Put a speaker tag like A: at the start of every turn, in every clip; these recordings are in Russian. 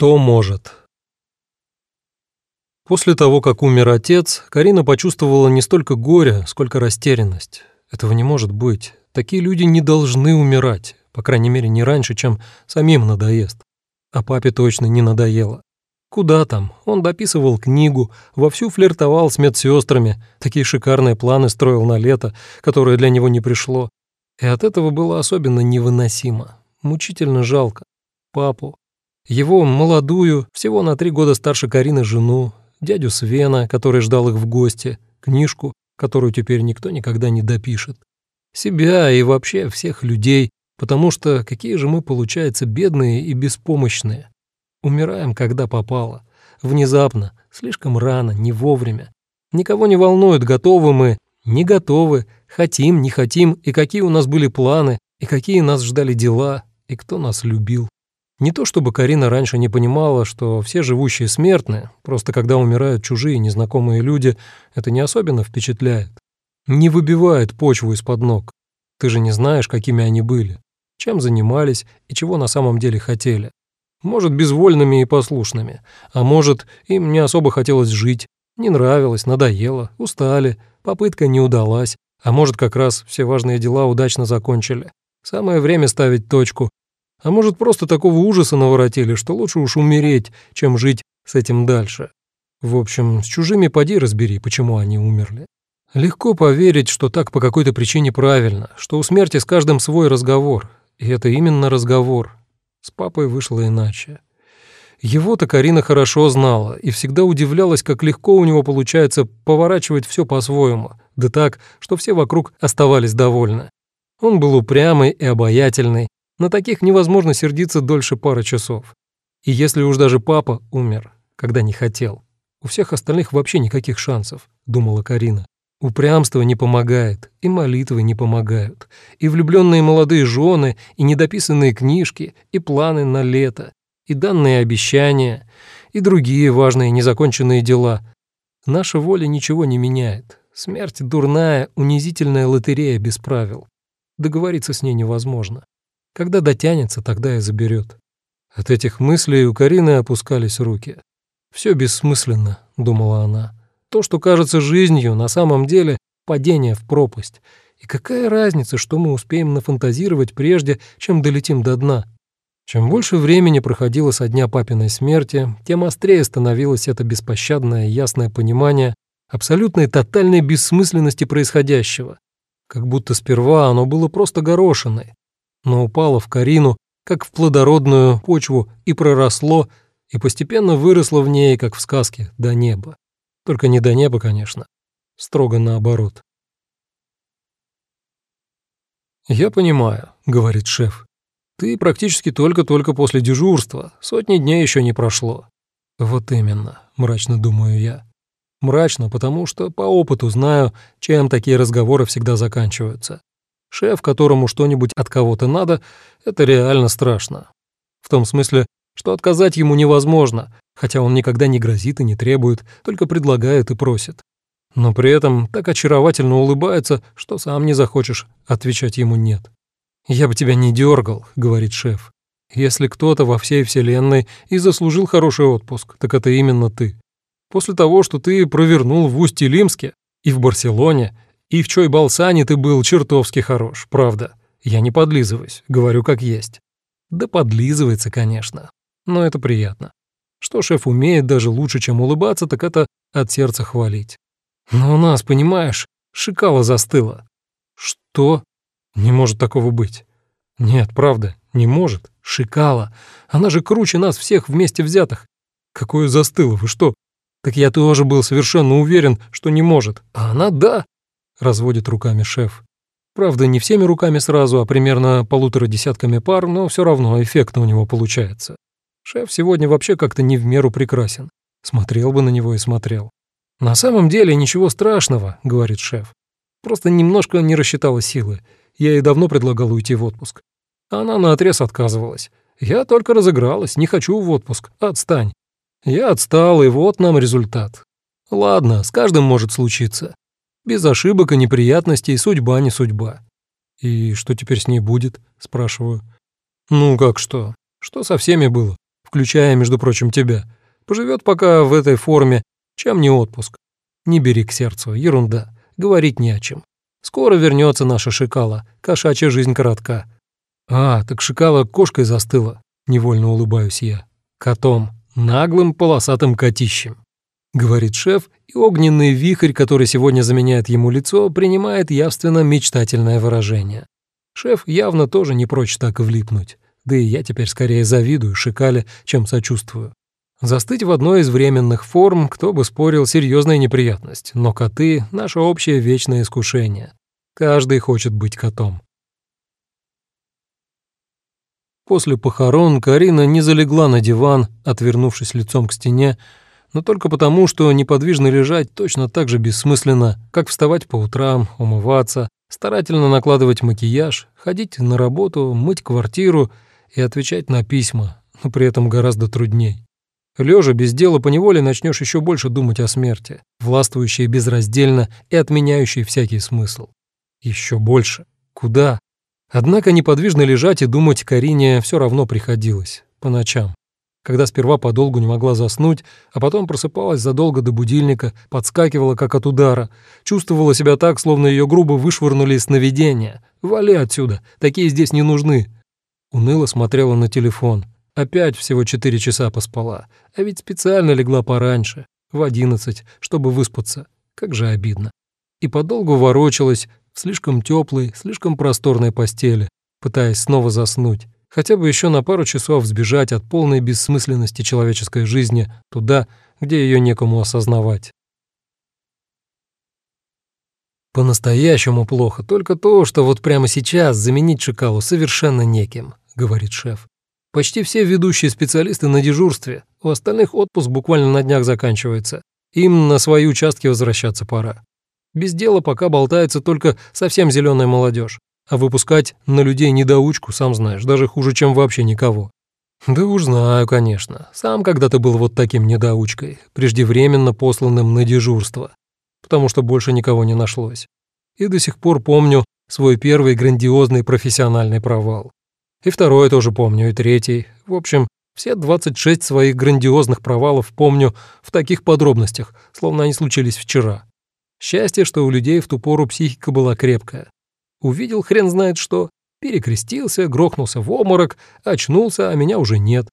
A: Кто может? После того, как умер отец, Карина почувствовала не столько горе, сколько растерянность. Этого не может быть. Такие люди не должны умирать, по крайней мере, не раньше, чем самим надоест. А папе точно не надоело. Куда там? Он дописывал книгу, вовсю флиртовал с медсестрами, такие шикарные планы строил на лето, которое для него не пришло. И от этого было особенно невыносимо, мучительно жалко. Папу, его молодую, всего на три года старше Карины жену, дядю Свена, который ждал их в гости, книжку, которую теперь никто никогда не допишет, себя и вообще всех людей, потому что какие же мы, получается, бедные и беспомощные. Умираем, когда попало. Внезапно, слишком рано, не вовремя. Никого не волнует, готовы мы, не готовы, хотим, не хотим, и какие у нас были планы, и какие нас ждали дела, и кто нас любил. Не то чтобы Карина раньше не понимала, что все живущие смертны, просто когда умирают чужие незнакомые люди, это не особенно впечатляет. Не выбивает почву из-под ног. Ты же не знаешь, какими они были, чем занимались и чего на самом деле хотели. Может, безвольными и послушными, а может, им не особо хотелось жить, не нравилось, надоело, устали, попытка не удалась, а может, как раз все важные дела удачно закончили. Самое время ставить точку а может, просто такого ужаса наворотили, что лучше уж умереть, чем жить с этим дальше. В общем, с чужими поди разбери, почему они умерли. Легко поверить, что так по какой-то причине правильно, что у смерти с каждым свой разговор. И это именно разговор. С папой вышло иначе. Его-то Карина хорошо знала и всегда удивлялась, как легко у него получается поворачивать все по-своему, да так, что все вокруг оставались довольны. Он был упрямый и обаятельный, на таких невозможно сердиться дольше пары часов. И если уж даже папа умер, когда не хотел, у всех остальных вообще никаких шансов, думала Карина. Упрямство не помогает, и молитвы не помогают, и влюбленные молодые жены, и недописанные книжки, и планы на лето, и данные обещания, и другие важные незаконченные дела. Наша воля ничего не меняет. Смерть дурная, унизительная лотерея без правил. Договориться с ней невозможно. Когда дотянется, тогда и заберет. От этих мыслей у Карины опускались руки. Все бессмысленно», — думала она. «То, что кажется жизнью, на самом деле падение в пропасть. И какая разница, что мы успеем нафантазировать прежде, чем долетим до дна?» Чем больше времени проходило со дня папиной смерти, тем острее становилось это беспощадное ясное понимание абсолютной тотальной бессмысленности происходящего. Как будто сперва оно было просто горошиной, но упало в Карину, как в плодородную почву, и проросло, и постепенно выросло в ней, как в сказке, до неба. Только не до неба, конечно. Строго наоборот. «Я понимаю», — говорит шеф. «Ты практически только-только после дежурства. Сотни дней еще не прошло». «Вот именно», — мрачно думаю я. Мрачно, потому что по опыту знаю, чем такие разговоры всегда заканчиваются. Шеф, которому что-нибудь от кого-то надо, это реально страшно. В том смысле, что отказать ему невозможно, хотя он никогда не грозит и не требует, только предлагает и просит. Но при этом так очаровательно улыбается, что сам не захочешь отвечать ему «нет». «Я бы тебя не дергал», — говорит шеф. «Если кто-то во всей вселенной и заслужил хороший отпуск, так это именно ты. После того, что ты провернул в Усть-Илимске и в Барселоне, и в Чой-Балсане ты был чертовски хорош, правда. Я не подлизываюсь, говорю как есть. Да подлизывается, конечно. Но это приятно. Что шеф умеет даже лучше, чем улыбаться, так это от сердца хвалить. Но у нас, понимаешь, шикало застыло. Что? Не может такого быть. Нет, правда, не может. Шикала. Она же круче нас всех вместе взятых. Какое застыло, вы что? Так я тоже был совершенно уверен, что не может. А она да разводит руками шеф. Правда, не всеми руками сразу, а примерно полутора десятками пар, но все равно эффектно у него получается. Шеф сегодня вообще как-то не в меру прекрасен. Смотрел бы на него и смотрел. «На самом деле ничего страшного», — говорит шеф. «Просто немножко не рассчитала силы. Я ей давно предлагал уйти в отпуск. Она наотрез отказывалась. Я только разыгралась, не хочу в отпуск. Отстань. Я отстал, и вот нам результат. Ладно, с каждым может случиться. Без ошибок и неприятностей судьба не судьба. «И что теперь с ней будет?» – спрашиваю. «Ну как что? Что со всеми было? Включая, между прочим, тебя. Поживет пока в этой форме, чем не отпуск. Не бери к сердцу, ерунда, говорить не о чем. Скоро вернется наша шикала, кошачья жизнь коротка. А, так шикала кошкой застыла, невольно улыбаюсь я. Котом, наглым полосатым котищем. Говорит шеф, и огненный вихрь, который сегодня заменяет ему лицо, принимает явственно мечтательное выражение. Шеф явно тоже не прочь так влипнуть. Да и я теперь скорее завидую Шикале, чем сочувствую. Застыть в одной из временных форм, кто бы спорил, серьезная неприятность, но коты — наше общее вечное искушение. Каждый хочет быть котом. После похорон Карина не залегла на диван, отвернувшись лицом к стене, но только потому, что неподвижно лежать точно так же бессмысленно, как вставать по утрам, умываться, старательно накладывать макияж, ходить на работу, мыть квартиру и отвечать на письма, но при этом гораздо трудней. Лежа без дела поневоле начнешь еще больше думать о смерти, властвующей безраздельно и отменяющей всякий смысл. Еще больше. Куда? Однако неподвижно лежать и думать Карине все равно приходилось. По ночам. Когда сперва подолгу не могла заснуть, а потом просыпалась задолго до будильника, подскакивала как от удара, чувствовала себя так, словно ее грубо вышвырнули из сновидения. «Вали отсюда, такие здесь не нужны». Уныло смотрела на телефон. Опять всего четыре часа поспала, а ведь специально легла пораньше, в одиннадцать, чтобы выспаться. Как же обидно. И подолгу ворочалась в слишком теплой, слишком просторной постели, пытаясь снова заснуть, хотя бы еще на пару часов сбежать от полной бессмысленности человеческой жизни туда, где ее некому осознавать. «По-настоящему плохо только то, что вот прямо сейчас заменить Шикалу совершенно неким», — говорит шеф. Почти все ведущие специалисты на дежурстве, у остальных отпуск буквально на днях заканчивается. Им на свои участки возвращаться пора. Без дела пока болтается только совсем зеленая молодежь, а выпускать на людей недоучку, сам знаешь, даже хуже, чем вообще никого. Да уж знаю, конечно. Сам когда-то был вот таким недоучкой, преждевременно посланным на дежурство, потому что больше никого не нашлось. И до сих пор помню свой первый грандиозный профессиональный провал. И второй тоже помню, и третий. В общем, все 26 своих грандиозных провалов помню в таких подробностях, словно они случились вчера. Счастье, что у людей в ту пору психика была крепкая. Увидел хрен знает что, перекрестился, грохнулся в обморок, очнулся, а меня уже нет.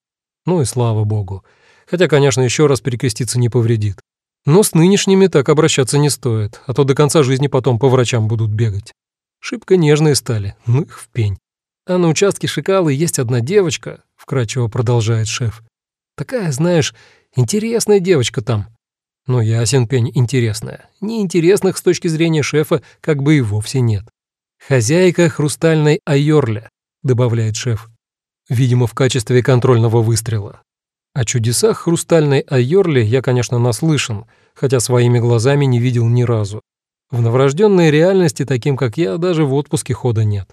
A: Ну и слава богу. Хотя, конечно, еще раз перекреститься не повредит. Но с нынешними так обращаться не стоит, а то до конца жизни потом по врачам будут бегать. Шибко нежные стали, ну их в пень. А на участке Шикалы есть одна девочка, вкрадчиво продолжает шеф. Такая, знаешь, интересная девочка там. Но ясен пень интересная. Неинтересных с точки зрения шефа как бы и вовсе нет. Хозяйка хрустальной айорля, добавляет шеф. Видимо, в качестве контрольного выстрела. О чудесах хрустальной айорли я, конечно, наслышан, хотя своими глазами не видел ни разу. В новорожденной реальности таким, как я, даже в отпуске хода нет.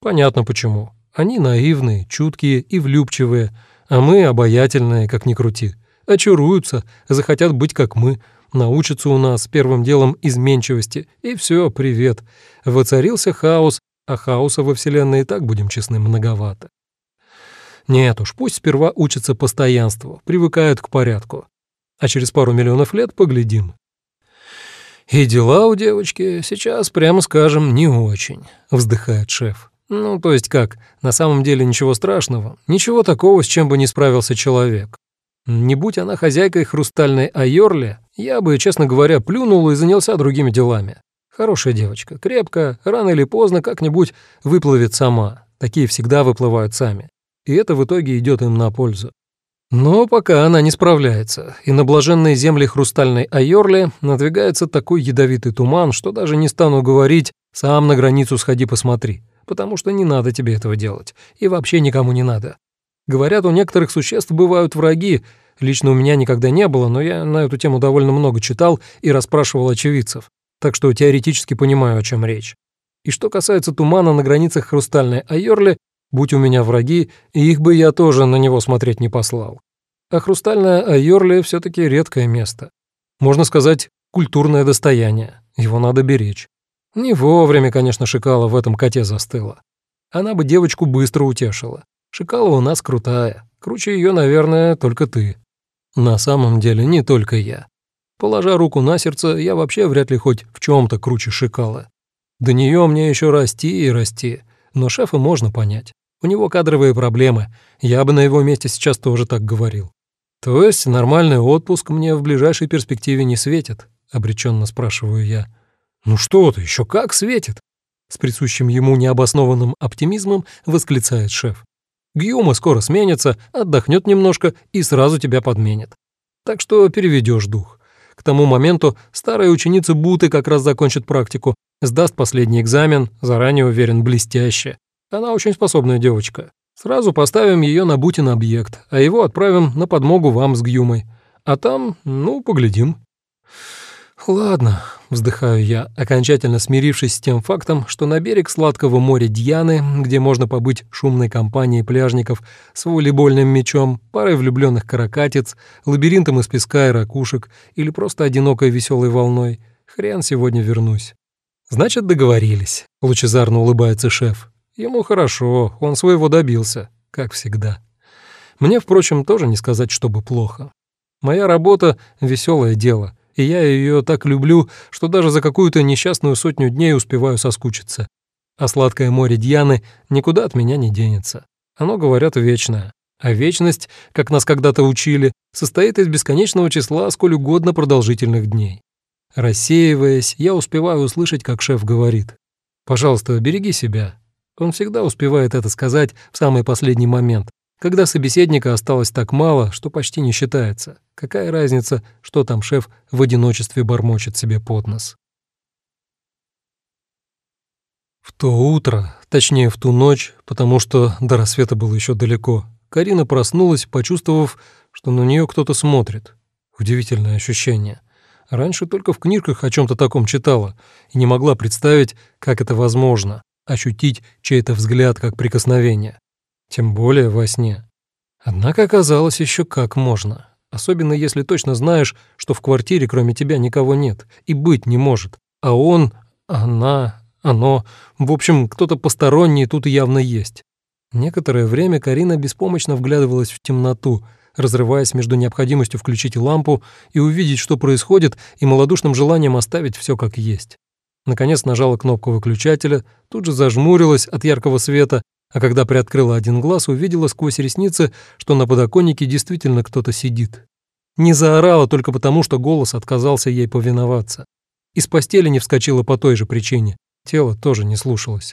A: Понятно почему. Они наивные, чуткие и влюбчивые, а мы обаятельные, как ни крути. Очаруются, захотят быть как мы, научатся у нас первым делом изменчивости, и все, привет. Воцарился хаос, а хаоса во Вселенной и так, будем честны, многовато. Нет уж, пусть сперва учатся постоянству, привыкают к порядку. А через пару миллионов лет поглядим. И дела у девочки сейчас, прямо скажем, не очень, вздыхает шеф. Ну, то есть как, на самом деле ничего страшного, ничего такого, с чем бы не справился человек. Не будь она хозяйкой хрустальной Айорли, я бы, честно говоря, плюнул и занялся другими делами. Хорошая девочка, крепкая, рано или поздно как-нибудь выплывет сама. Такие всегда выплывают сами. И это в итоге идет им на пользу. Но пока она не справляется, и на блаженные земли хрустальной Айорли надвигается такой ядовитый туман, что даже не стану говорить «сам на границу сходи посмотри» потому что не надо тебе этого делать, и вообще никому не надо. Говорят, у некоторых существ бывают враги, лично у меня никогда не было, но я на эту тему довольно много читал и расспрашивал очевидцев, так что теоретически понимаю, о чем речь. И что касается тумана на границах Хрустальной Айорли, будь у меня враги, их бы я тоже на него смотреть не послал. А Хрустальная Айорли все таки редкое место. Можно сказать, культурное достояние, его надо беречь. Не вовремя, конечно, Шикала в этом коте застыла. Она бы девочку быстро утешила. Шикала у нас крутая, Круче ее, наверное, только ты. На самом деле не только я. Положа руку на сердце, я вообще вряд ли хоть в чем то круче шикала. До нее мне еще расти и расти, но шефа можно понять. У него кадровые проблемы, я бы на его месте сейчас тоже так говорил. То есть нормальный отпуск мне в ближайшей перспективе не светит, обреченно спрашиваю я. Ну что ты, еще как светит? С присущим ему необоснованным оптимизмом восклицает шеф. Гьюма скоро сменится, отдохнет немножко и сразу тебя подменит. Так что переведешь дух. К тому моменту старая ученица Буты как раз закончит практику, сдаст последний экзамен, заранее уверен, блестяще. Она очень способная девочка. Сразу поставим ее на Бутин объект, а его отправим на подмогу вам с Гюмой. А там, ну, поглядим. Ладно, вздыхаю я, окончательно смирившись с тем фактом, что на берег сладкого моря Дьяны, где можно побыть шумной компанией пляжников с волейбольным мячом, парой влюбленных каракатиц, лабиринтом из песка и ракушек или просто одинокой веселой волной, хрен сегодня вернусь. Значит, договорились, лучезарно улыбается шеф. Ему хорошо, он своего добился, как всегда. Мне, впрочем, тоже не сказать, чтобы плохо. Моя работа — веселое дело, и я ее так люблю, что даже за какую-то несчастную сотню дней успеваю соскучиться. А сладкое море Дьяны никуда от меня не денется. Оно, говорят, вечное. А вечность, как нас когда-то учили, состоит из бесконечного числа сколь угодно продолжительных дней. Рассеиваясь, я успеваю услышать, как шеф говорит. «Пожалуйста, береги себя. Он всегда успевает это сказать в самый последний момент, когда собеседника осталось так мало, что почти не считается. Какая разница, что там шеф в одиночестве бормочет себе под нос? В то утро, точнее в ту ночь, потому что до рассвета было еще далеко, Карина проснулась, почувствовав, что на нее кто-то смотрит. Удивительное ощущение. Раньше только в книжках о чем то таком читала и не могла представить, как это возможно ощутить чей-то взгляд как прикосновение, тем более во сне. Однако оказалось еще как можно, особенно если точно знаешь, что в квартире кроме тебя никого нет и быть не может, а он, она, оно, в общем, кто-то посторонний тут явно есть. Некоторое время Карина беспомощно вглядывалась в темноту, разрываясь между необходимостью включить лампу и увидеть, что происходит, и малодушным желанием оставить все как есть. Наконец нажала кнопку выключателя, тут же зажмурилась от яркого света, а когда приоткрыла один глаз, увидела сквозь ресницы, что на подоконнике действительно кто-то сидит. Не заорала только потому, что голос отказался ей повиноваться. Из постели не вскочила по той же причине. Тело тоже не слушалось.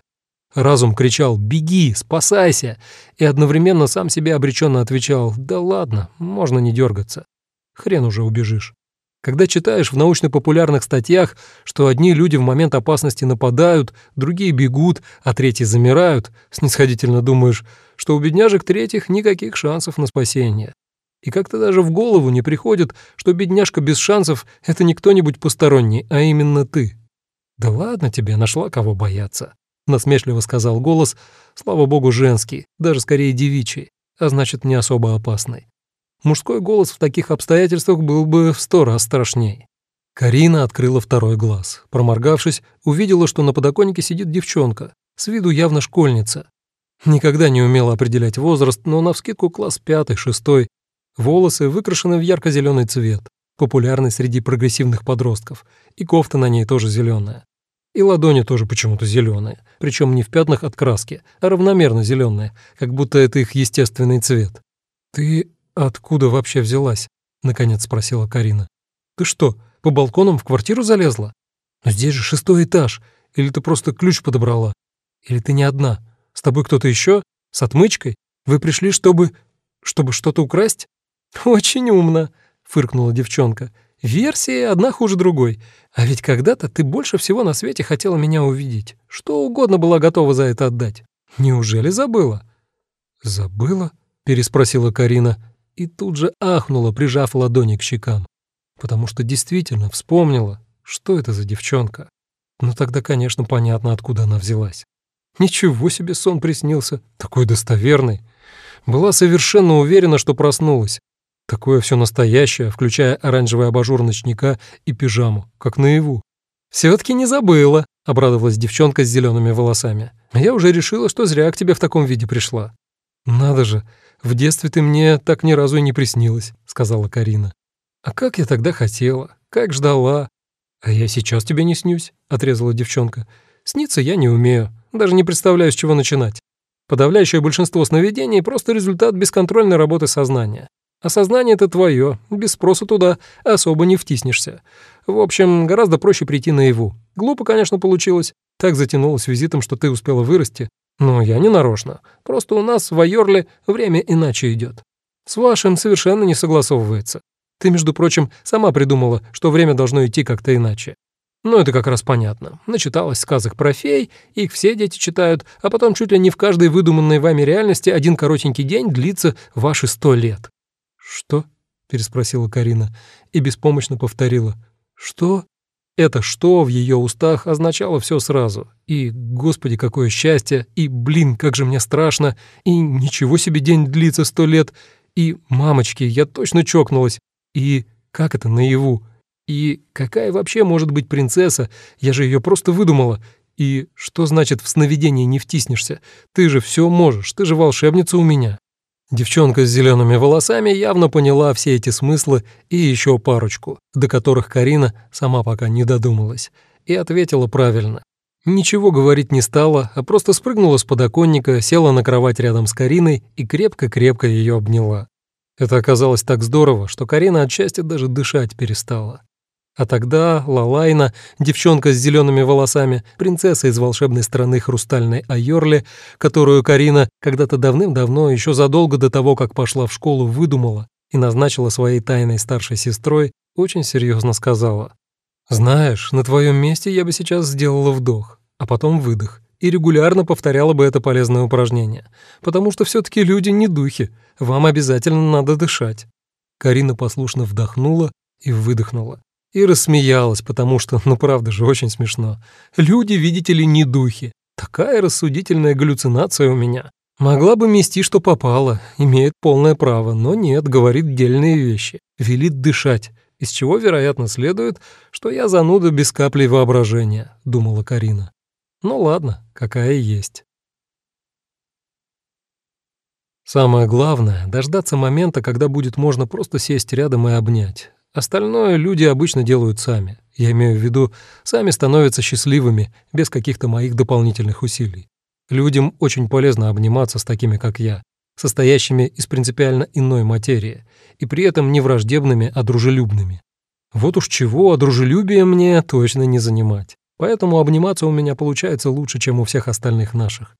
A: Разум кричал «Беги, спасайся!» и одновременно сам себе обреченно отвечал «Да ладно, можно не дергаться. Хрен уже убежишь». Когда читаешь в научно-популярных статьях, что одни люди в момент опасности нападают, другие бегут, а третьи замирают, снисходительно думаешь, что у бедняжек третьих никаких шансов на спасение. И как-то даже в голову не приходит, что бедняжка без шансов — это не кто-нибудь посторонний, а именно ты. «Да ладно тебе, нашла кого бояться», — насмешливо сказал голос, слава богу, женский, даже скорее девичий, а значит, не особо опасный. Мужской голос в таких обстоятельствах был бы в сто раз страшней. Карина открыла второй глаз. Проморгавшись, увидела, что на подоконнике сидит девчонка, с виду явно школьница. Никогда не умела определять возраст, но навскидку класс пятый, шестой. Волосы выкрашены в ярко-зеленый цвет, популярный среди прогрессивных подростков, и кофта на ней тоже зеленая. И ладони тоже почему-то зеленые, причем не в пятнах от краски, а равномерно зеленые, как будто это их естественный цвет. «Ты «Откуда вообще взялась?» — наконец спросила Карина. «Ты что, по балконам в квартиру залезла? Но здесь же шестой этаж. Или ты просто ключ подобрала? Или ты не одна? С тобой кто-то еще? С отмычкой? Вы пришли, чтобы... чтобы что-то украсть?» «Очень умно», — фыркнула девчонка. «Версии одна хуже другой. А ведь когда-то ты больше всего на свете хотела меня увидеть. Что угодно была готова за это отдать. Неужели забыла?» «Забыла?» — переспросила Карина и тут же ахнула, прижав ладони к щекам, потому что действительно вспомнила, что это за девчонка. Ну тогда, конечно, понятно, откуда она взялась. Ничего себе сон приснился, такой достоверный. Была совершенно уверена, что проснулась. Такое все настоящее, включая оранжевый абажур ночника и пижаму, как наяву. «Все-таки не забыла», — обрадовалась девчонка с зелеными волосами. «Я уже решила, что зря к тебе в таком виде пришла». «Надо же, В детстве ты мне так ни разу и не приснилась», — сказала Карина. «А как я тогда хотела, как ждала». «А я сейчас тебе не снюсь», — отрезала девчонка. «Сниться я не умею, даже не представляю, с чего начинать. Подавляющее большинство сновидений — просто результат бесконтрольной работы сознания. А сознание это твое, без спроса туда особо не втиснешься. В общем, гораздо проще прийти наяву. Глупо, конечно, получилось. Так затянулось визитом, что ты успела вырасти. Но я не нарочно. Просто у нас в Айорле время иначе идет. С вашим совершенно не согласовывается. Ты, между прочим, сама придумала, что время должно идти как-то иначе. Ну, это как раз понятно. Начиталась сказок про фей, их все дети читают, а потом чуть ли не в каждой выдуманной вами реальности один коротенький день длится ваши сто лет. «Что?» — переспросила Карина и беспомощно повторила. «Что?» Это «что» в ее устах означало все сразу. И, господи, какое счастье, и, блин, как же мне страшно, и ничего себе день длится сто лет, и, мамочки, я точно чокнулась, и как это наяву, и какая вообще может быть принцесса, я же ее просто выдумала, и что значит в сновидении не втиснешься, ты же все можешь, ты же волшебница у меня. Девчонка с зелеными волосами явно поняла все эти смыслы и еще парочку, до которых Карина сама пока не додумалась, и ответила правильно. Ничего говорить не стала, а просто спрыгнула с подоконника, села на кровать рядом с Кариной и крепко-крепко ее обняла. Это оказалось так здорово, что Карина от счастья даже дышать перестала. А тогда Лалайна, девчонка с зелеными волосами, принцесса из волшебной страны Хрустальной Айорли, которую Карина когда-то давным-давно, еще задолго до того, как пошла в школу, выдумала и назначила своей тайной старшей сестрой, очень серьезно сказала. «Знаешь, на твоем месте я бы сейчас сделала вдох, а потом выдох, и регулярно повторяла бы это полезное упражнение, потому что все таки люди не духи, вам обязательно надо дышать». Карина послушно вдохнула и выдохнула и рассмеялась, потому что, ну правда же, очень смешно. Люди, видите ли, не духи. Такая рассудительная галлюцинация у меня. Могла бы мести, что попало, имеет полное право, но нет, говорит дельные вещи, велит дышать, из чего, вероятно, следует, что я зануда без капли воображения, думала Карина. Ну ладно, какая есть. Самое главное — дождаться момента, когда будет можно просто сесть рядом и обнять. Остальное люди обычно делают сами. Я имею в виду, сами становятся счастливыми, без каких-то моих дополнительных усилий. Людям очень полезно обниматься с такими, как я, состоящими из принципиально иной материи, и при этом не враждебными, а дружелюбными. Вот уж чего, а дружелюбие мне точно не занимать. Поэтому обниматься у меня получается лучше, чем у всех остальных наших.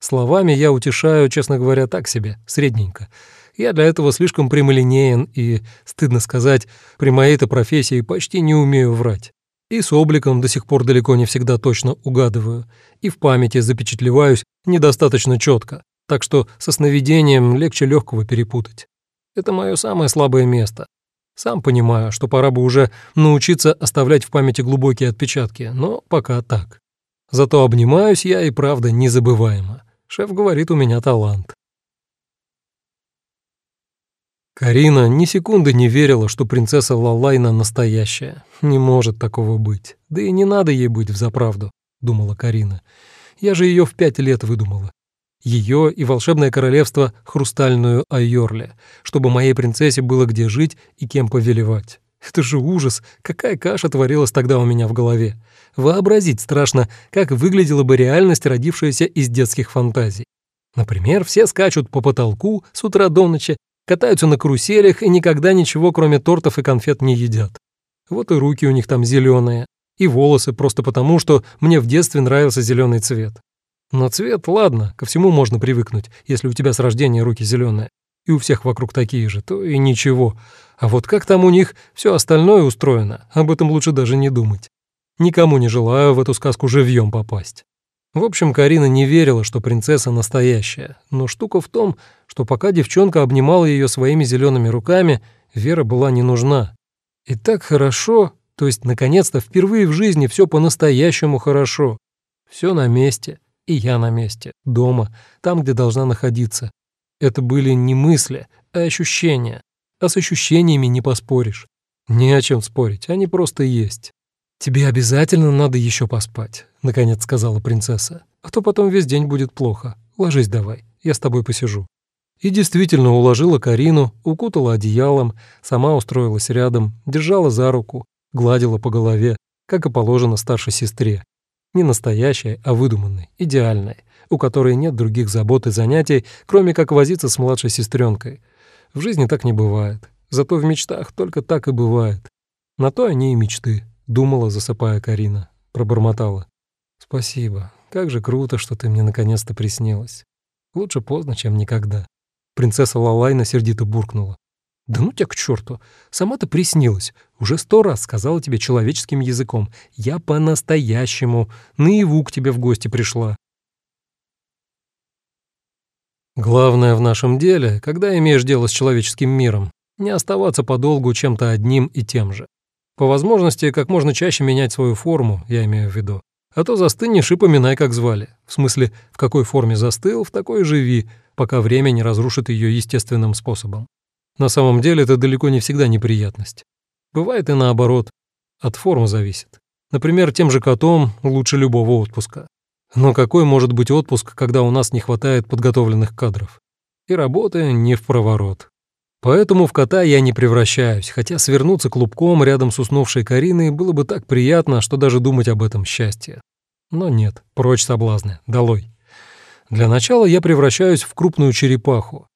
A: Словами я утешаю, честно говоря, так себе, средненько. Я для этого слишком прямолинеен и, стыдно сказать, при моей-то профессии почти не умею врать. И с обликом до сих пор далеко не всегда точно угадываю, и в памяти запечатлеваюсь недостаточно четко, так что со сновидением легче легкого перепутать. Это мое самое слабое место. Сам понимаю, что пора бы уже научиться оставлять в памяти глубокие отпечатки, но пока так. Зато обнимаюсь я и правда незабываемо. Шеф говорит, у меня талант. Карина ни секунды не верила, что принцесса Лалайна настоящая. Не может такого быть. Да и не надо ей быть взаправду, думала Карина. Я же ее в пять лет выдумала. Ее и волшебное королевство Хрустальную Айорле, чтобы моей принцессе было где жить и кем повелевать. Это же ужас, какая каша творилась тогда у меня в голове. Вообразить страшно, как выглядела бы реальность, родившаяся из детских фантазий. Например, все скачут по потолку с утра до ночи катаются на каруселях и никогда ничего, кроме тортов и конфет, не едят. Вот и руки у них там зеленые, и волосы просто потому, что мне в детстве нравился зеленый цвет. Но цвет, ладно, ко всему можно привыкнуть, если у тебя с рождения руки зеленые, и у всех вокруг такие же, то и ничего. А вот как там у них все остальное устроено, об этом лучше даже не думать. Никому не желаю в эту сказку живьем попасть. В общем, Карина не верила, что принцесса настоящая, но штука в том, что пока девчонка обнимала ее своими зелеными руками, Вера была не нужна. И так хорошо, то есть, наконец-то, впервые в жизни все по-настоящему хорошо. Все на месте, и я на месте, дома, там, где должна находиться. Это были не мысли, а ощущения. А с ощущениями не поспоришь. Не о чем спорить, они просто есть. «Тебе обязательно надо еще поспать», — наконец сказала принцесса. «А то потом весь день будет плохо. Ложись давай, я с тобой посижу». И действительно уложила Карину, укутала одеялом, сама устроилась рядом, держала за руку, гладила по голове, как и положено старшей сестре. Не настоящей, а выдуманной, идеальной, у которой нет других забот и занятий, кроме как возиться с младшей сестренкой. В жизни так не бывает. Зато в мечтах только так и бывает. На то они и мечты, думала, засыпая Карина. Пробормотала. «Спасибо. Как же круто, что ты мне наконец-то приснилась. Лучше поздно, чем никогда». Принцесса Лалайна сердито буркнула. «Да ну тебя к черту! Сама-то приснилась. Уже сто раз сказала тебе человеческим языком. Я по-настоящему. Наяву к тебе в гости пришла». Главное в нашем деле, когда имеешь дело с человеческим миром, не оставаться подолгу чем-то одним и тем же. По возможности, как можно чаще менять свою форму, я имею в виду. А то застынешь и поминай, как звали. В смысле, в какой форме застыл, в такой живи, пока время не разрушит ее естественным способом. На самом деле это далеко не всегда неприятность. Бывает и наоборот. От формы зависит. Например, тем же котом лучше любого отпуска. Но какой может быть отпуск, когда у нас не хватает подготовленных кадров? И работы не в проворот. Поэтому в кота я не превращаюсь, хотя свернуться клубком рядом с уснувшей Кариной было бы так приятно, что даже думать об этом счастье. Но нет, прочь соблазны, долой. Для начала я превращаюсь в крупную черепаху.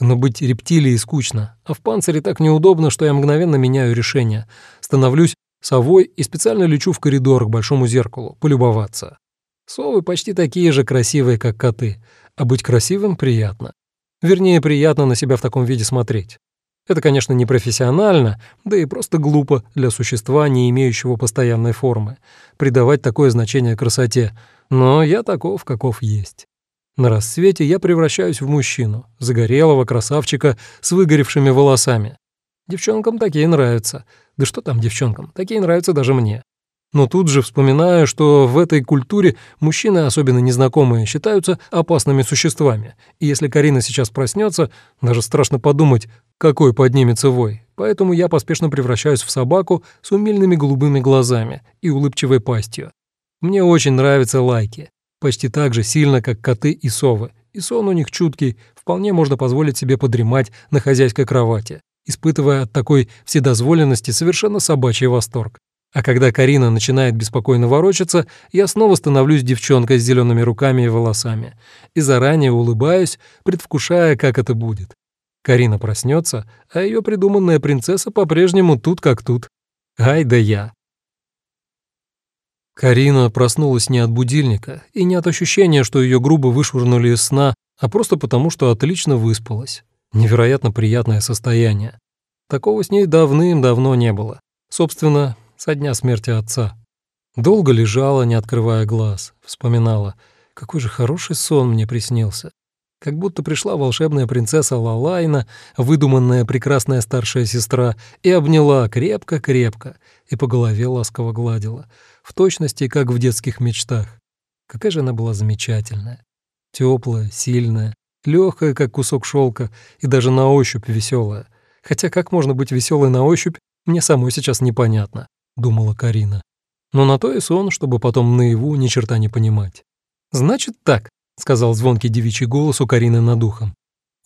A: Но быть рептилией скучно, а в панцире так неудобно, что я мгновенно меняю решение. Становлюсь совой и специально лечу в коридор к большому зеркалу, полюбоваться. Совы почти такие же красивые, как коты, а быть красивым приятно. Вернее, приятно на себя в таком виде смотреть. Это, конечно, не профессионально, да и просто глупо для существа, не имеющего постоянной формы, придавать такое значение красоте, но я таков, каков есть. На рассвете я превращаюсь в мужчину, загорелого красавчика с выгоревшими волосами. Девчонкам такие нравятся. Да что там девчонкам, такие нравятся даже мне. Но тут же вспоминаю, что в этой культуре мужчины, особенно незнакомые, считаются опасными существами. И если Карина сейчас проснется, даже страшно подумать, какой поднимется вой. Поэтому я поспешно превращаюсь в собаку с умильными голубыми глазами и улыбчивой пастью. Мне очень нравятся лайки. Почти так же сильно, как коты и совы. И сон у них чуткий, вполне можно позволить себе подремать на хозяйской кровати, испытывая от такой вседозволенности совершенно собачий восторг. А когда Карина начинает беспокойно ворочаться, я снова становлюсь девчонкой с зелеными руками и волосами и заранее улыбаюсь, предвкушая, как это будет. Карина проснется, а ее придуманная принцесса по-прежнему тут как тут. Ай да я. Карина проснулась не от будильника и не от ощущения, что ее грубо вышвырнули из сна, а просто потому, что отлично выспалась. Невероятно приятное состояние. Такого с ней давным-давно не было. Собственно, со дня смерти отца. Долго лежала, не открывая глаз, вспоминала, какой же хороший сон мне приснился. Как будто пришла волшебная принцесса Лалайна, выдуманная прекрасная старшая сестра, и обняла крепко-крепко, и по голове ласково гладила, в точности, как в детских мечтах. Какая же она была замечательная. Теплая, сильная, легкая, как кусок шелка, и даже на ощупь веселая. Хотя как можно быть веселой на ощупь, мне самой сейчас непонятно думала Карина. Но на то и сон, чтобы потом наяву ни черта не понимать. «Значит так», — сказал звонкий девичий голос у Карины над ухом.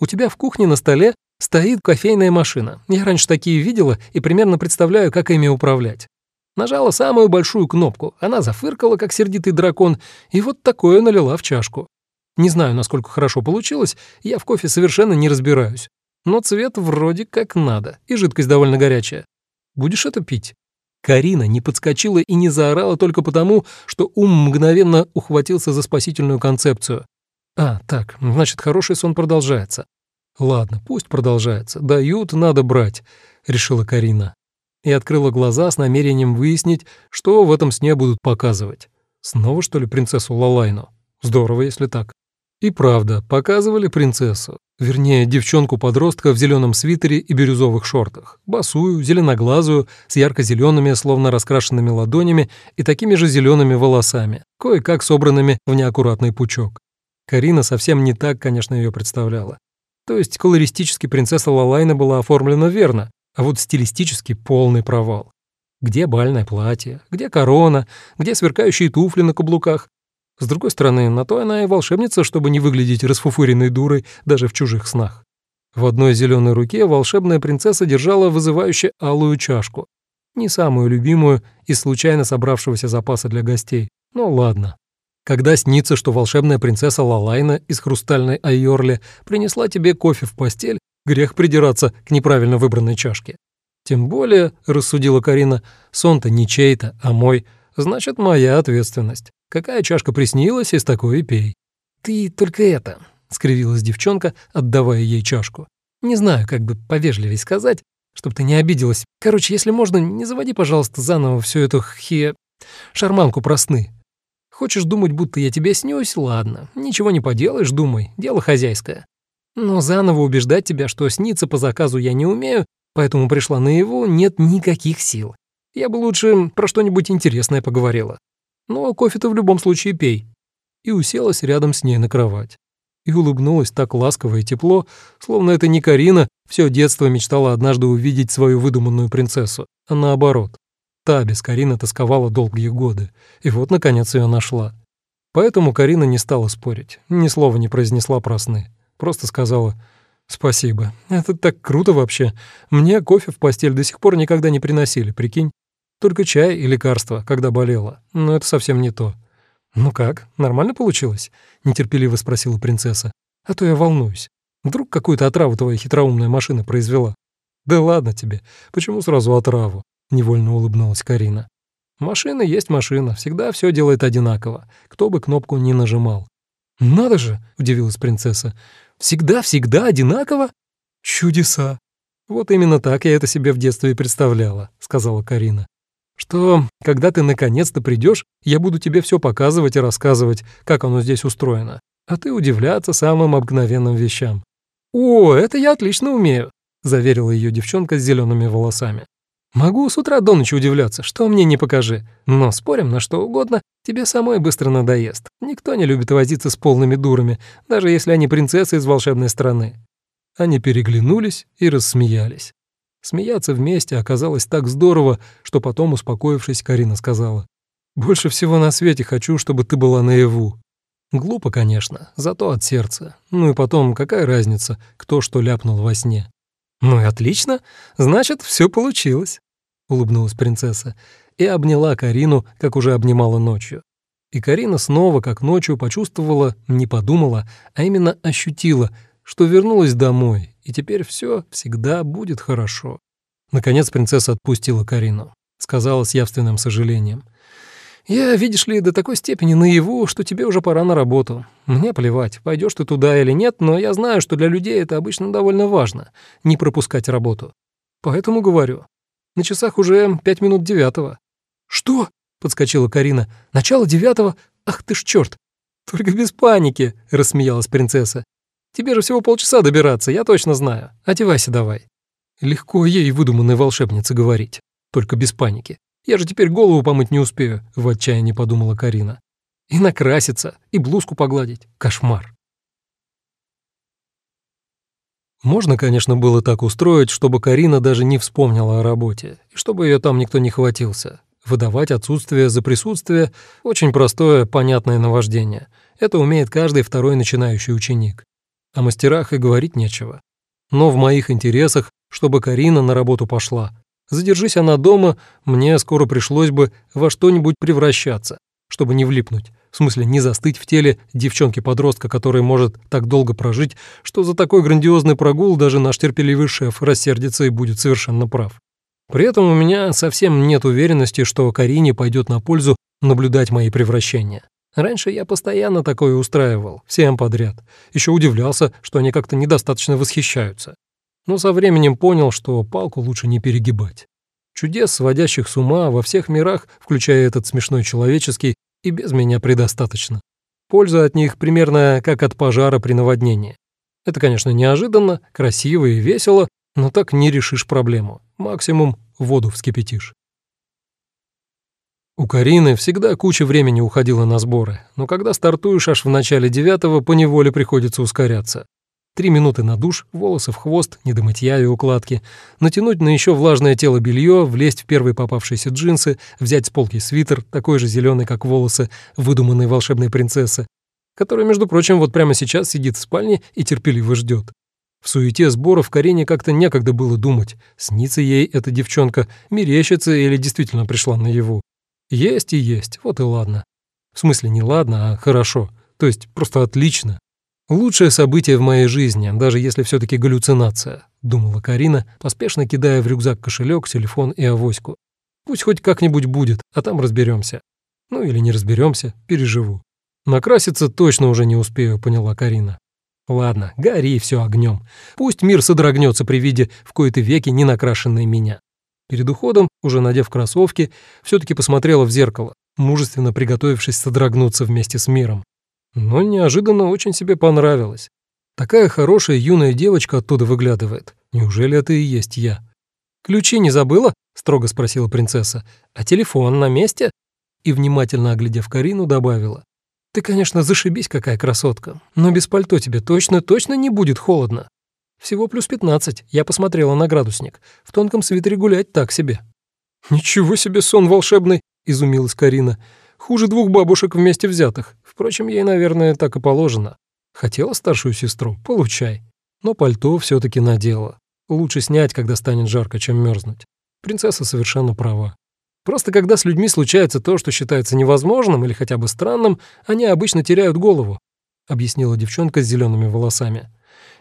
A: «У тебя в кухне на столе стоит кофейная машина. Я раньше такие видела и примерно представляю, как ими управлять. Нажала самую большую кнопку, она зафыркала, как сердитый дракон, и вот такое налила в чашку. Не знаю, насколько хорошо получилось, я в кофе совершенно не разбираюсь. Но цвет вроде как надо, и жидкость довольно горячая. Будешь это пить?» Карина не подскочила и не заорала только потому, что ум мгновенно ухватился за спасительную концепцию. «А, так, значит, хороший сон продолжается». «Ладно, пусть продолжается. Дают, надо брать», — решила Карина. И открыла глаза с намерением выяснить, что в этом сне будут показывать. Снова, что ли, принцессу Лалайну? Здорово, если так. И правда, показывали принцессу. Вернее, девчонку-подростка в зеленом свитере и бирюзовых шортах, босую, зеленоглазую, с ярко-зелеными, словно раскрашенными ладонями и такими же зелеными волосами, кое-как собранными в неаккуратный пучок. Карина совсем не так, конечно, ее представляла. То есть колористически принцесса Лалайна была оформлена верно, а вот стилистически полный провал. Где бальное платье, где корона, где сверкающие туфли на каблуках, С другой стороны, на то она и волшебница, чтобы не выглядеть расфуфыренной дурой даже в чужих снах. В одной зеленой руке волшебная принцесса держала вызывающе алую чашку. Не самую любимую из случайно собравшегося запаса для гостей. Ну ладно. Когда снится, что волшебная принцесса Лалайна из хрустальной Айорли принесла тебе кофе в постель, грех придираться к неправильно выбранной чашке. Тем более, рассудила Карина, сон-то не чей-то, а мой, значит, моя ответственность. Какая чашка приснилась, из такой и пей. Ты только это, скривилась девчонка, отдавая ей чашку. Не знаю, как бы повежливее сказать, чтобы ты не обиделась. Короче, если можно, не заводи, пожалуйста, заново всю эту хе... шарманку про сны. Хочешь думать, будто я тебе снюсь? Ладно, ничего не поделаешь, думай, дело хозяйское. Но заново убеждать тебя, что сниться по заказу я не умею, поэтому пришла наяву, нет никаких сил. Я бы лучше про что-нибудь интересное поговорила. Но кофе ты в любом случае пей. И уселась рядом с ней на кровать. И улыбнулась так ласково и тепло, словно это не Карина все детство мечтала однажды увидеть свою выдуманную принцессу, а наоборот. Та без Карины тосковала долгие годы, и вот, наконец, ее нашла. Поэтому Карина не стала спорить, ни слова не произнесла про сны. Просто сказала «Спасибо, это так круто вообще. Мне кофе в постель до сих пор никогда не приносили, прикинь. Только чай и лекарства, когда болела. Но это совсем не то». «Ну как, нормально получилось?» — нетерпеливо спросила принцесса. «А то я волнуюсь. Вдруг какую-то отраву твоя хитроумная машина произвела?» «Да ладно тебе. Почему сразу отраву?» — невольно улыбнулась Карина. «Машина есть машина, всегда все делает одинаково, кто бы кнопку ни нажимал». «Надо же!» — удивилась принцесса. «Всегда-всегда одинаково? Чудеса!» «Вот именно так я это себе в детстве и представляла», — сказала Карина. «Что, когда ты наконец-то придешь, я буду тебе все показывать и рассказывать, как оно здесь устроено, а ты удивляться самым обыкновенным вещам. «О, это я отлично умею», — заверила ее девчонка с зелеными волосами. «Могу с утра до ночи удивляться, что мне не покажи. Но спорим на что угодно, тебе самой быстро надоест. Никто не любит возиться с полными дурами, даже если они принцессы из волшебной страны». Они переглянулись и рассмеялись. Смеяться вместе оказалось так здорово, что потом, успокоившись, Карина сказала, «Больше всего на свете хочу, чтобы ты была наяву. Глупо, конечно, зато от сердца. Ну и потом, какая разница, кто что ляпнул во сне? Ну и отлично, значит, все получилось, улыбнулась принцесса и обняла Карину, как уже обнимала ночью. И Карина снова, как ночью, почувствовала, не подумала, а именно ощутила, что вернулась домой, и теперь все всегда будет хорошо. Наконец принцесса отпустила Карину. Сказала с явственным сожалением. Я, видишь ли, до такой степени наяву, что тебе уже пора на работу. Мне плевать, пойдешь ты туда или нет, но я знаю, что для людей это обычно довольно важно — не пропускать работу. Поэтому говорю. На часах уже пять минут девятого». «Что?» — подскочила Карина. «Начало девятого? Ах ты ж черт!» «Только без паники!» — рассмеялась принцесса. «Тебе же всего полчаса добираться, я точно знаю. Одевайся давай». Легко ей выдуманной волшебнице говорить, только без паники. Я же теперь голову помыть не успею», — в отчаянии подумала Карина. «И накраситься, и блузку погладить. Кошмар». Можно, конечно, было так устроить, чтобы Карина даже не вспомнила о работе, и чтобы ее там никто не хватился. Выдавать отсутствие за присутствие — очень простое, понятное наваждение. Это умеет каждый второй начинающий ученик. О мастерах и говорить нечего. Но в моих интересах, чтобы Карина на работу пошла, Задержись она дома, мне скоро пришлось бы во что-нибудь превращаться, чтобы не влипнуть. В смысле, не застыть в теле девчонки-подростка, который может так долго прожить, что за такой грандиозный прогул даже наш терпеливый шеф рассердится и будет совершенно прав. При этом у меня совсем нет уверенности, что Карине пойдет на пользу наблюдать мои превращения. Раньше я постоянно такое устраивал, всем подряд. Еще удивлялся, что они как-то недостаточно восхищаются но со временем понял, что палку лучше не перегибать. Чудес, сводящих с ума во всех мирах, включая этот смешной человеческий, и без меня предостаточно. Польза от них примерно как от пожара при наводнении. Это, конечно, неожиданно, красиво и весело, но так не решишь проблему. Максимум воду вскипятишь. У Карины всегда куча времени уходила на сборы, но когда стартуешь аж в начале девятого, поневоле приходится ускоряться. Три минуты на душ, волосы в хвост, не и укладки, натянуть на еще влажное тело белье, влезть в первые попавшиеся джинсы, взять с полки свитер, такой же зеленый, как волосы выдуманной волшебной принцессы, которая, между прочим, вот прямо сейчас сидит в спальне и терпеливо ждет. В суете сборов Карине как-то некогда было думать, снится ей эта девчонка, мерещится или действительно пришла наяву. Есть и есть, вот и ладно. В смысле не ладно, а хорошо, то есть просто отлично. «Лучшее событие в моей жизни, даже если все таки галлюцинация», — думала Карина, поспешно кидая в рюкзак кошелек, телефон и авоську. «Пусть хоть как-нибудь будет, а там разберемся. Ну или не разберемся, переживу. Накраситься точно уже не успею», — поняла Карина. «Ладно, гори все огнем. Пусть мир содрогнется при виде в кои-то веки ненакрашенной меня». Перед уходом, уже надев кроссовки, все таки посмотрела в зеркало, мужественно приготовившись содрогнуться вместе с миром но неожиданно очень себе понравилось. Такая хорошая юная девочка оттуда выглядывает. Неужели это и есть я? «Ключи не забыла?» — строго спросила принцесса. «А телефон на месте?» И, внимательно оглядев Карину, добавила. «Ты, конечно, зашибись, какая красотка, но без пальто тебе точно-точно не будет холодно. Всего плюс пятнадцать, я посмотрела на градусник. В тонком свитере гулять так себе». «Ничего себе сон волшебный!» — изумилась Карина. Хуже двух бабушек вместе взятых. Впрочем, ей, наверное, так и положено. Хотела старшую сестру? Получай. Но пальто все таки надела. Лучше снять, когда станет жарко, чем мерзнуть. Принцесса совершенно права. Просто когда с людьми случается то, что считается невозможным или хотя бы странным, они обычно теряют голову, объяснила девчонка с зелеными волосами.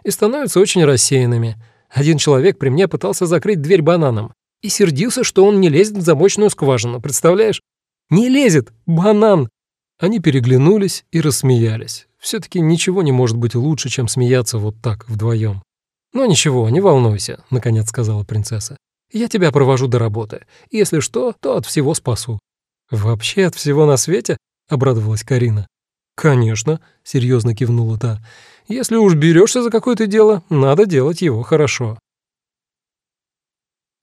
A: И становятся очень рассеянными. Один человек при мне пытался закрыть дверь бананом и сердился, что он не лезет в замочную скважину, представляешь? Не лезет! Банан!» Они переглянулись и рассмеялись. все таки ничего не может быть лучше, чем смеяться вот так, вдвоем. «Ну ничего, не волнуйся», — наконец сказала принцесса. «Я тебя провожу до работы. Если что, то от всего спасу». «Вообще от всего на свете?» — обрадовалась Карина. «Конечно», — серьезно кивнула та. «Если уж берешься за какое-то дело, надо делать его хорошо».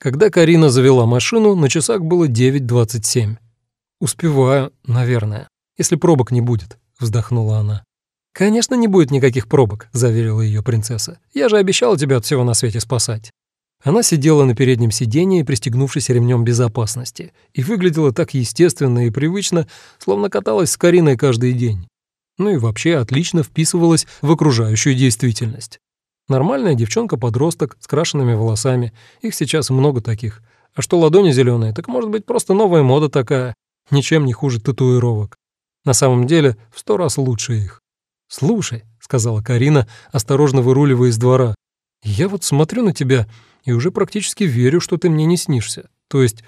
A: Когда Карина завела машину, на часах было 9.27. «Успеваю, наверное, если пробок не будет», — вздохнула она. «Конечно, не будет никаких пробок», — заверила ее принцесса. «Я же обещала тебя от всего на свете спасать». Она сидела на переднем сиденье, пристегнувшись ремнем безопасности, и выглядела так естественно и привычно, словно каталась с Кариной каждый день. Ну и вообще отлично вписывалась в окружающую действительность. Нормальная девчонка-подросток с крашенными волосами, их сейчас много таких. А что ладони зеленые, так может быть просто новая мода такая, ничем не хуже татуировок. На самом деле, в сто раз лучше их. «Слушай», — сказала Карина, осторожно выруливая из двора, «я вот смотрю на тебя и уже практически верю, что ты мне не снишься. То есть,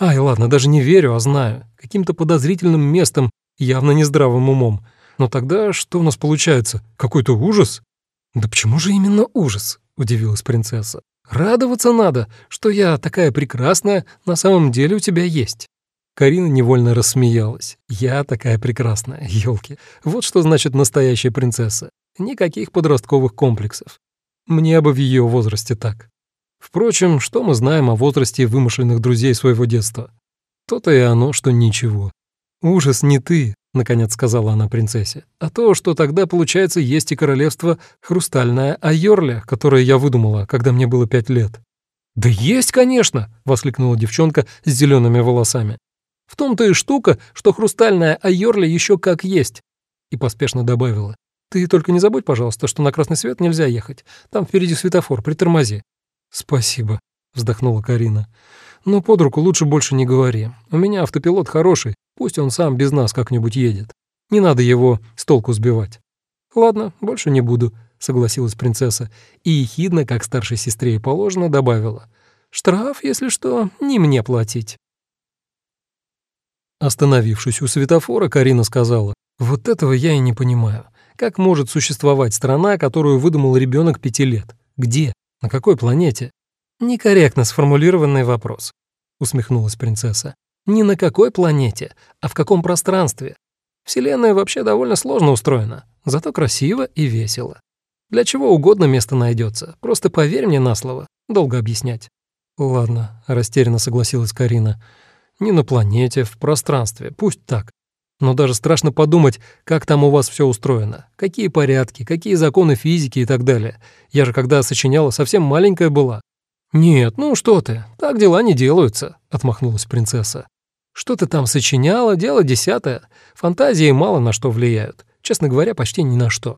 A: ай, ладно, даже не верю, а знаю, каким-то подозрительным местом, явно нездравым умом. Но тогда что у нас получается? Какой-то ужас?» «Да почему же именно ужас?» — удивилась принцесса. «Радоваться надо, что я такая прекрасная на самом деле у тебя есть». Карина невольно рассмеялась. «Я такая прекрасная, елки. Вот что значит настоящая принцесса. Никаких подростковых комплексов. Мне бы в ее возрасте так. Впрочем, что мы знаем о возрасте вымышленных друзей своего детства? То-то и оно, что ничего. «Ужас не ты», — наконец сказала она принцессе, «а то, что тогда, получается, есть и королевство Хрустальное Айорля, которое я выдумала, когда мне было пять лет». «Да есть, конечно!» — воскликнула девчонка с зелеными волосами. В том-то и штука, что хрустальная Айорля еще как есть. И поспешно добавила. Ты только не забудь, пожалуйста, что на красный свет нельзя ехать. Там впереди светофор, притормози. Спасибо, вздохнула Карина. Но под руку лучше больше не говори. У меня автопилот хороший, пусть он сам без нас как-нибудь едет. Не надо его с толку сбивать. Ладно, больше не буду, согласилась принцесса и ехидно, как старшей сестре и положено, добавила. Штраф, если что, не мне платить. Остановившись у светофора, Карина сказала, «Вот этого я и не понимаю. Как может существовать страна, которую выдумал ребенок пяти лет? Где? На какой планете?» «Некорректно сформулированный вопрос», — усмехнулась принцесса. «Не на какой планете, а в каком пространстве. Вселенная вообще довольно сложно устроена, зато красиво и весело. Для чего угодно место найдется. Просто поверь мне на слово. Долго объяснять». «Ладно», — растерянно согласилась Карина. Не на планете, в пространстве, пусть так. Но даже страшно подумать, как там у вас все устроено, какие порядки, какие законы физики и так далее. Я же когда сочиняла, совсем маленькая была». «Нет, ну что ты, так дела не делаются», — отмахнулась принцесса. «Что ты там сочиняла, дело десятое. Фантазии мало на что влияют. Честно говоря, почти ни на что».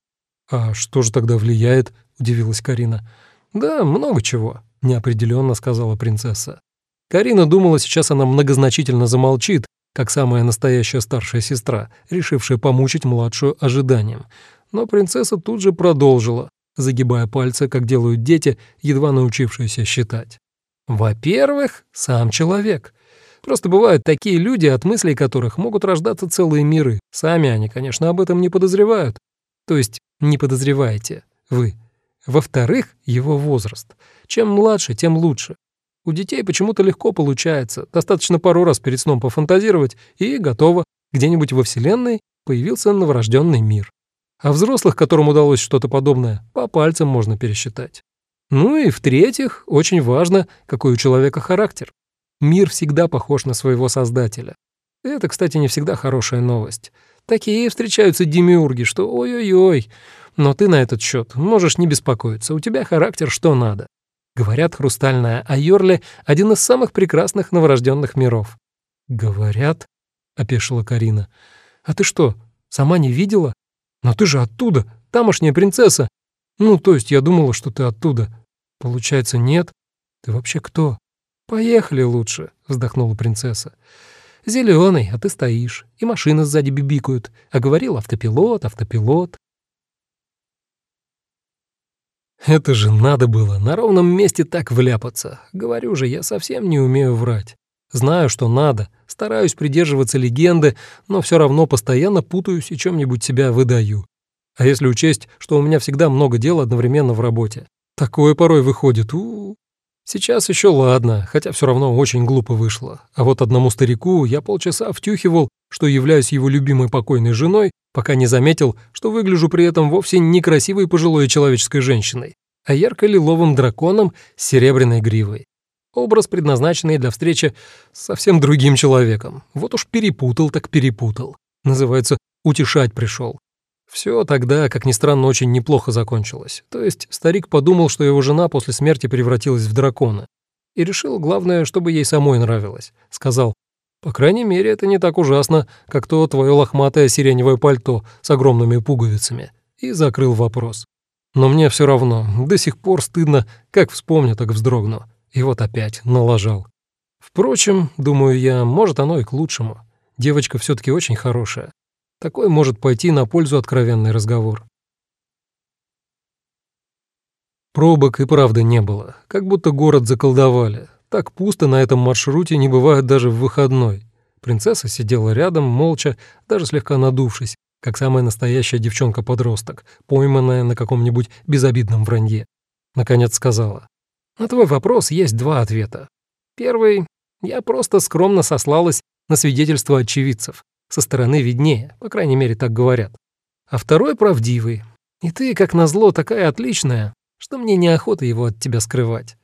A: «А что же тогда влияет?» — удивилась Карина. «Да, много чего», — неопределенно сказала принцесса. Карина думала, сейчас она многозначительно замолчит, как самая настоящая старшая сестра, решившая помучить младшую ожиданием. Но принцесса тут же продолжила, загибая пальцы, как делают дети, едва научившиеся считать. «Во-первых, сам человек. Просто бывают такие люди, от мыслей которых могут рождаться целые миры. Сами они, конечно, об этом не подозревают. То есть не подозреваете вы. Во-вторых, его возраст. Чем младше, тем лучше. У детей почему-то легко получается. Достаточно пару раз перед сном пофантазировать, и готово. Где-нибудь во Вселенной появился новорожденный мир. А взрослых, которым удалось что-то подобное, по пальцам можно пересчитать. Ну и в-третьих, очень важно, какой у человека характер. Мир всегда похож на своего создателя. Это, кстати, не всегда хорошая новость. Такие встречаются демиурги, что ой-ой-ой. Но ты на этот счет можешь не беспокоиться, у тебя характер что надо. Говорят, хрустальная Айорли — один из самых прекрасных новорожденных миров. «Говорят?» — опешила Карина. «А ты что, сама не видела?» «Но ты же оттуда, тамошняя принцесса!» «Ну, то есть я думала, что ты оттуда. Получается, нет? Ты вообще кто?» «Поехали лучше», — вздохнула принцесса. «Зелёный, а ты стоишь, и машины сзади бибикают, а говорил автопилот, автопилот». Это же надо было на ровном месте так вляпаться. Говорю же, я совсем не умею врать. Знаю, что надо, стараюсь придерживаться легенды, но все равно постоянно путаюсь и чем-нибудь себя выдаю. А если учесть, что у меня всегда много дел одновременно в работе, такое порой выходит. У, -у, -у. Сейчас еще ладно, хотя все равно очень глупо вышло. А вот одному старику я полчаса втюхивал, что являюсь его любимой покойной женой, пока не заметил, что выгляжу при этом вовсе не красивой пожилой человеческой женщиной, а ярко-лиловым драконом с серебряной гривой. Образ, предназначенный для встречи с совсем другим человеком. Вот уж перепутал так перепутал. Называется «утешать пришел». Все тогда, как ни странно, очень неплохо закончилось. То есть старик подумал, что его жена после смерти превратилась в дракона. И решил, главное, чтобы ей самой нравилось. Сказал, по крайней мере, это не так ужасно, как то твое лохматое сиреневое пальто с огромными пуговицами. И закрыл вопрос. Но мне все равно, до сих пор стыдно, как вспомню, так вздрогну. И вот опять налажал. Впрочем, думаю я, может оно и к лучшему. Девочка все таки очень хорошая. Такой может пойти на пользу откровенный разговор. Пробок и правда не было, как будто город заколдовали. Так пусто на этом маршруте не бывает даже в выходной. Принцесса сидела рядом, молча, даже слегка надувшись, как самая настоящая девчонка-подросток, пойманная на каком-нибудь безобидном вранье. Наконец сказала. На твой вопрос есть два ответа. Первый. Я просто скромно сослалась на свидетельство очевидцев. Со стороны виднее, по крайней мере, так говорят. А второй правдивый. И ты, как назло, такая отличная, что мне неохота его от тебя скрывать.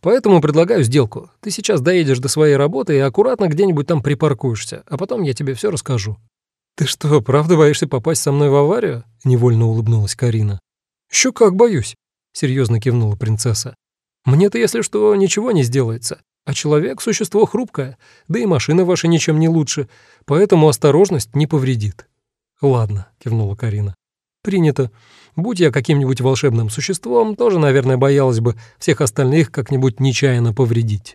A: Поэтому предлагаю сделку. Ты сейчас доедешь до своей работы и аккуратно где-нибудь там припаркуешься, а потом я тебе все расскажу». «Ты что, правда боишься попасть со мной в аварию?» — невольно улыбнулась Карина. Еще как боюсь», — серьезно кивнула принцесса. Мне-то, если что, ничего не сделается. А человек — существо хрупкое, да и машина ваша ничем не лучше, поэтому осторожность не повредит». «Ладно», — кивнула Карина. «Принято. Будь я каким-нибудь волшебным существом, тоже, наверное, боялась бы всех остальных как-нибудь нечаянно повредить».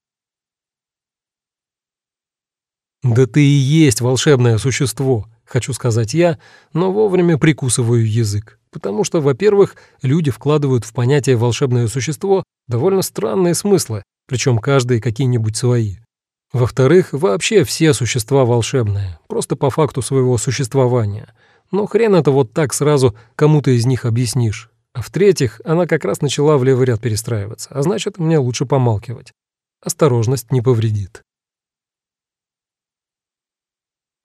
A: «Да ты и есть волшебное существо», — хочу сказать я, но вовремя прикусываю язык. Потому что, во-первых, люди вкладывают в понятие «волшебное существо» довольно странные смыслы, причем каждый какие-нибудь свои. Во-вторых, вообще все существа волшебные, просто по факту своего существования. Но хрен это вот так сразу кому-то из них объяснишь. А в-третьих, она как раз начала в левый ряд перестраиваться, а значит, мне лучше помалкивать. Осторожность не повредит.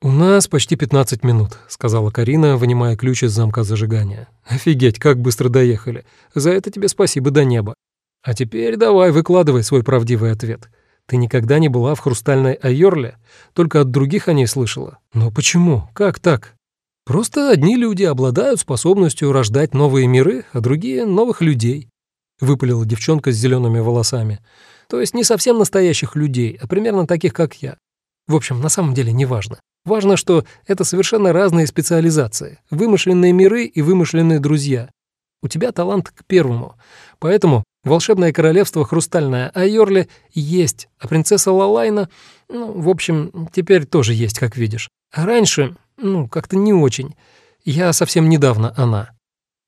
A: «У нас почти 15 минут», — сказала Карина, вынимая ключ из замка зажигания. «Офигеть, как быстро доехали. За это тебе спасибо до неба. А теперь давай выкладывай свой правдивый ответ. Ты никогда не была в хрустальной Айорле, только от других о ней слышала. Но почему? Как так? Просто одни люди обладают способностью рождать новые миры, а другие — новых людей», — выпалила девчонка с зелеными волосами. «То есть не совсем настоящих людей, а примерно таких, как я. В общем, на самом деле неважно. Важно, что это совершенно разные специализации, вымышленные миры и вымышленные друзья. У тебя талант к первому, поэтому волшебное королевство Хрустальная Айорли есть, а принцесса Лалайна, ну, в общем, теперь тоже есть, как видишь. А раньше, ну, как-то не очень. Я совсем недавно она».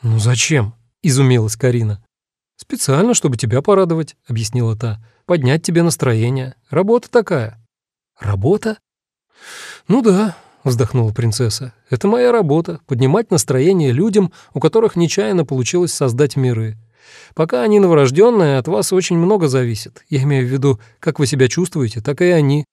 A: «Ну зачем?» — изумилась Карина. «Специально, чтобы тебя порадовать», — объяснила та. «Поднять тебе настроение. Работа такая». «Работа?» «Ну да», — вздохнула принцесса. «Это моя работа — поднимать настроение людям, у которых нечаянно получилось создать миры. Пока они новорожденные, от вас очень много зависит. Я имею в виду, как вы себя чувствуете, так и они».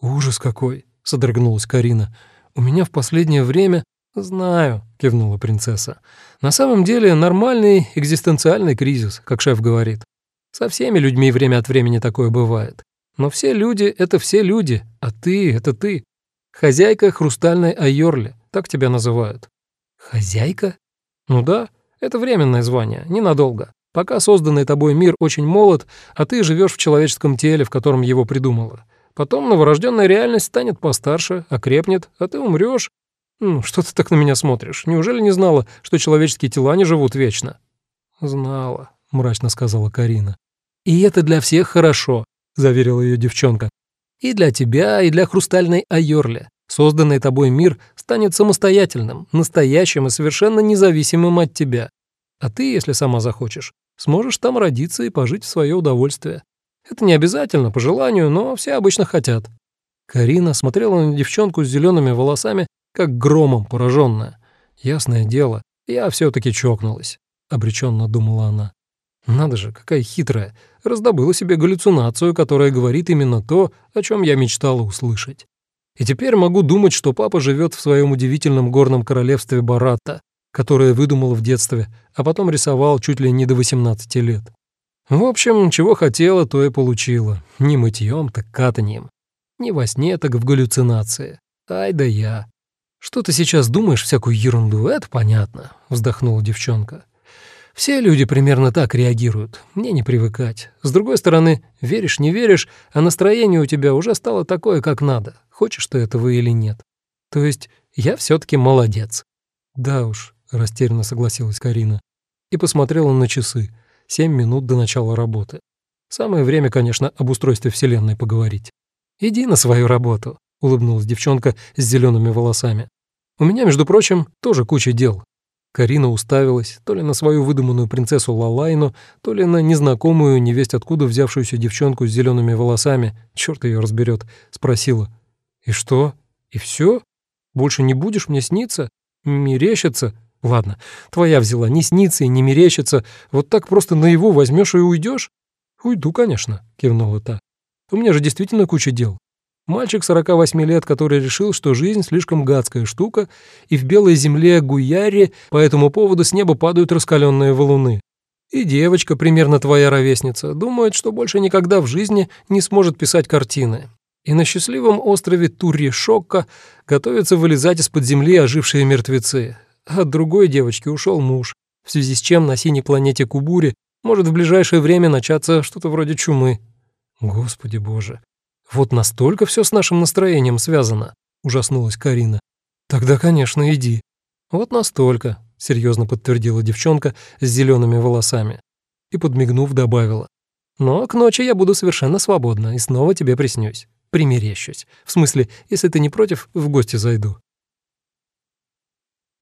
A: «Ужас какой!» — содрогнулась Карина. «У меня в последнее время...» «Знаю», — кивнула принцесса. «На самом деле нормальный экзистенциальный кризис, как шеф говорит. Со всеми людьми время от времени такое бывает. Но все люди — это все люди, а ты — это ты. Хозяйка хрустальной Айорли, так тебя называют». «Хозяйка?» «Ну да, это временное звание, ненадолго. Пока созданный тобой мир очень молод, а ты живешь в человеческом теле, в котором его придумала. Потом новорожденная реальность станет постарше, окрепнет, а ты умрешь. Ну, что ты так на меня смотришь? Неужели не знала, что человеческие тела не живут вечно?» «Знала», — мрачно сказала Карина. «И это для всех хорошо заверила ее девчонка. «И для тебя, и для хрустальной Айорли. Созданный тобой мир станет самостоятельным, настоящим и совершенно независимым от тебя. А ты, если сама захочешь, сможешь там родиться и пожить в свое удовольствие. Это не обязательно, по желанию, но все обычно хотят». Карина смотрела на девчонку с зелеными волосами, как громом пораженная. «Ясное дело, я все таки чокнулась», — обреченно думала она. Надо же, какая хитрая. Раздобыла себе галлюцинацию, которая говорит именно то, о чем я мечтала услышать. И теперь могу думать, что папа живет в своем удивительном горном королевстве Барата, которое выдумал в детстве, а потом рисовал чуть ли не до 18 лет. В общем, чего хотела, то и получила. Не мытьем, так катанием. Не во сне, так в галлюцинации. Ай да я. «Что ты сейчас думаешь всякую ерунду, это понятно», — вздохнула девчонка. Все люди примерно так реагируют. Мне не привыкать. С другой стороны, веришь, не веришь, а настроение у тебя уже стало такое, как надо. Хочешь ты этого или нет. То есть я все таки молодец. Да уж, растерянно согласилась Карина. И посмотрела на часы. Семь минут до начала работы. Самое время, конечно, об устройстве Вселенной поговорить. «Иди на свою работу», — улыбнулась девчонка с зелеными волосами. «У меня, между прочим, тоже куча дел. Карина уставилась то ли на свою выдуманную принцессу Лалайну, то ли на незнакомую, невесть откуда взявшуюся девчонку с зелеными волосами, черт ее разберет, спросила. «И что? И все? Больше не будешь мне сниться? Мерещиться? Ладно, твоя взяла, не снится и не мерещится, вот так просто на его возьмешь и уйдешь? «Уйду, конечно», — кивнула та. «У меня же действительно куча дел. Мальчик 48 лет, который решил, что жизнь слишком гадская штука, и в белой земле Гуяри по этому поводу с неба падают раскаленные валуны. И девочка, примерно твоя ровесница, думает, что больше никогда в жизни не сможет писать картины. И на счастливом острове Турри-Шокка готовятся вылезать из-под земли ожившие мертвецы. От другой девочки ушел муж, в связи с чем на синей планете Кубури может в ближайшее время начаться что-то вроде чумы. Господи боже, вот настолько все с нашим настроением связано, ужаснулась Карина. Тогда, конечно, иди. Вот настолько, серьезно подтвердила девчонка с зелеными волосами и, подмигнув, добавила. Но к ночи я буду совершенно свободна и снова тебе приснюсь. Примерещусь. В смысле, если ты не против, в гости зайду.